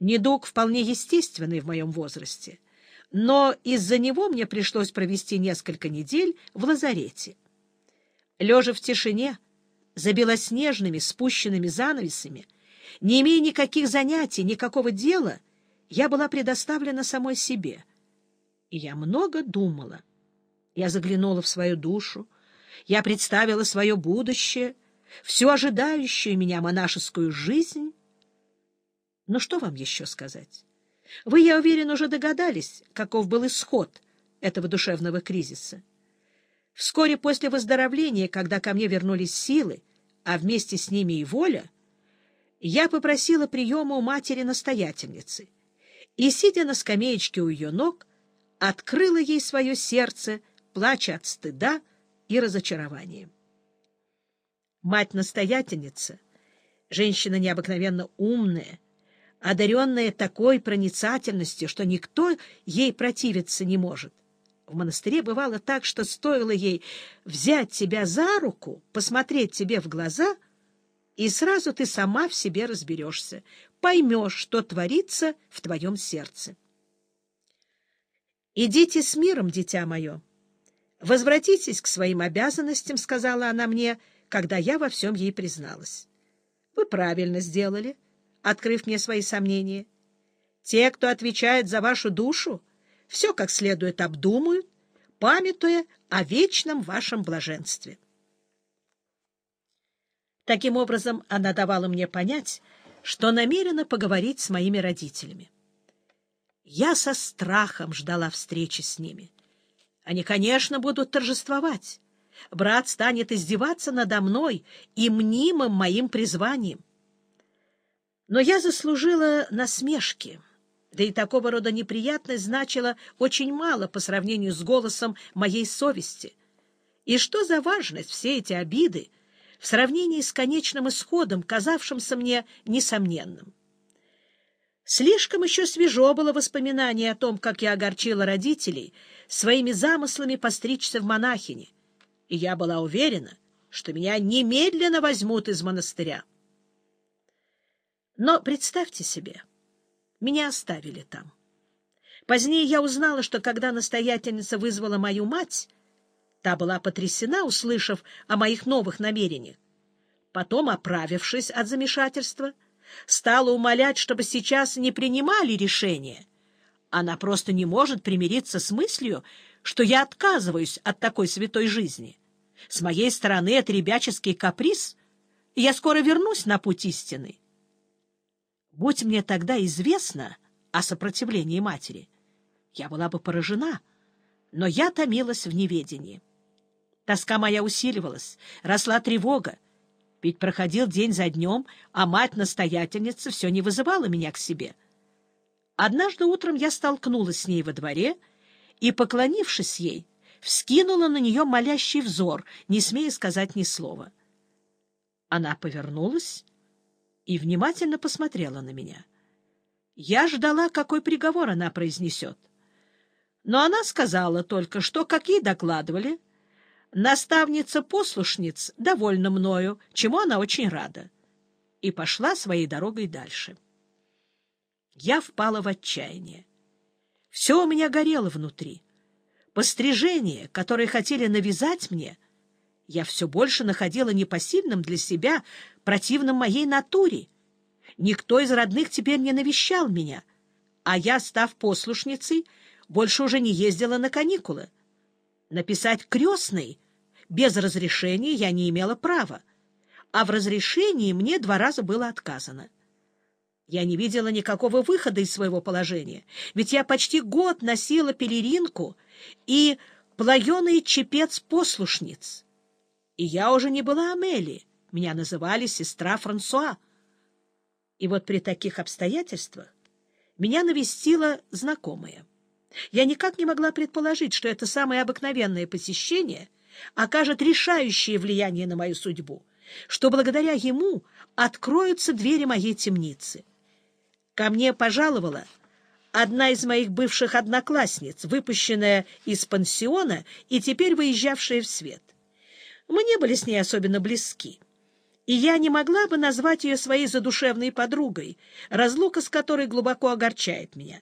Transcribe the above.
Недуг вполне естественный в моем возрасте, но из-за него мне пришлось провести несколько недель в лазарете. Лежа в тишине, за белоснежными спущенными занавесами, не имея никаких занятий, никакого дела, я была предоставлена самой себе. И я много думала. Я заглянула в свою душу, я представила свое будущее, всю ожидающую меня монашескую жизнь. Но что вам еще сказать? Вы, я уверен, уже догадались, каков был исход этого душевного кризиса. Вскоре после выздоровления, когда ко мне вернулись силы, а вместе с ними и воля, я попросила приема у матери-настоятельницы и, сидя на скамеечке у ее ног, открыла ей свое сердце, плача от стыда и разочарования. Мать-настоятельница, женщина необыкновенно умная, одаренная такой проницательностью, что никто ей противиться не может. В монастыре бывало так, что стоило ей взять тебя за руку, посмотреть тебе в глаза, и сразу ты сама в себе разберешься, поймешь, что творится в твоем сердце. «Идите с миром, дитя мое. Возвратитесь к своим обязанностям», — сказала она мне, когда я во всем ей призналась. «Вы правильно сделали» открыв мне свои сомнения. Те, кто отвечает за вашу душу, все как следует обдумают, памятуя о вечном вашем блаженстве. Таким образом, она давала мне понять, что намерена поговорить с моими родителями. Я со страхом ждала встречи с ними. Они, конечно, будут торжествовать. Брат станет издеваться надо мной и мнимым моим призванием. Но я заслужила насмешки, да и такого рода неприятность значила очень мало по сравнению с голосом моей совести. И что за важность все эти обиды в сравнении с конечным исходом, казавшимся мне несомненным? Слишком еще свежо было воспоминание о том, как я огорчила родителей своими замыслами постричься в монахини, и я была уверена, что меня немедленно возьмут из монастыря. Но представьте себе, меня оставили там. Позднее я узнала, что когда настоятельница вызвала мою мать, та была потрясена, услышав о моих новых намерениях. Потом, оправившись от замешательства, стала умолять, чтобы сейчас не принимали решение. Она просто не может примириться с мыслью, что я отказываюсь от такой святой жизни. С моей стороны это ребяческий каприз, и я скоро вернусь на путь истины. Будь мне тогда известно о сопротивлении матери, я была бы поражена, но я томилась в неведении. Тоска моя усиливалась, росла тревога, ведь проходил день за днем, а мать-настоятельница все не вызывала меня к себе. Однажды утром я столкнулась с ней во дворе и, поклонившись ей, вскинула на нее молящий взор, не смея сказать ни слова. Она повернулась и внимательно посмотрела на меня. Я ждала, какой приговор она произнесет. Но она сказала только, что, как ей докладывали, наставница-послушниц довольна мною, чему она очень рада, и пошла своей дорогой дальше. Я впала в отчаяние. Все у меня горело внутри. Пострижение, которое хотели навязать мне — я все больше находила непосильным для себя, противным моей натуре. Никто из родных теперь не навещал меня, а я, став послушницей, больше уже не ездила на каникулы. Написать крестный без разрешения я не имела права, а в разрешении мне два раза было отказано. Я не видела никакого выхода из своего положения, ведь я почти год носила пелеринку и плаеный чепец послушниц. И я уже не была Амели, меня называли сестра Франсуа. И вот при таких обстоятельствах меня навестила знакомая. Я никак не могла предположить, что это самое обыкновенное посещение окажет решающее влияние на мою судьбу, что благодаря ему откроются двери моей темницы. Ко мне пожаловала одна из моих бывших одноклассниц, выпущенная из пансиона и теперь выезжавшая в свет. Мы не были с ней особенно близки. и я не могла бы назвать ее своей задушевной подругой, разлука с которой глубоко огорчает меня.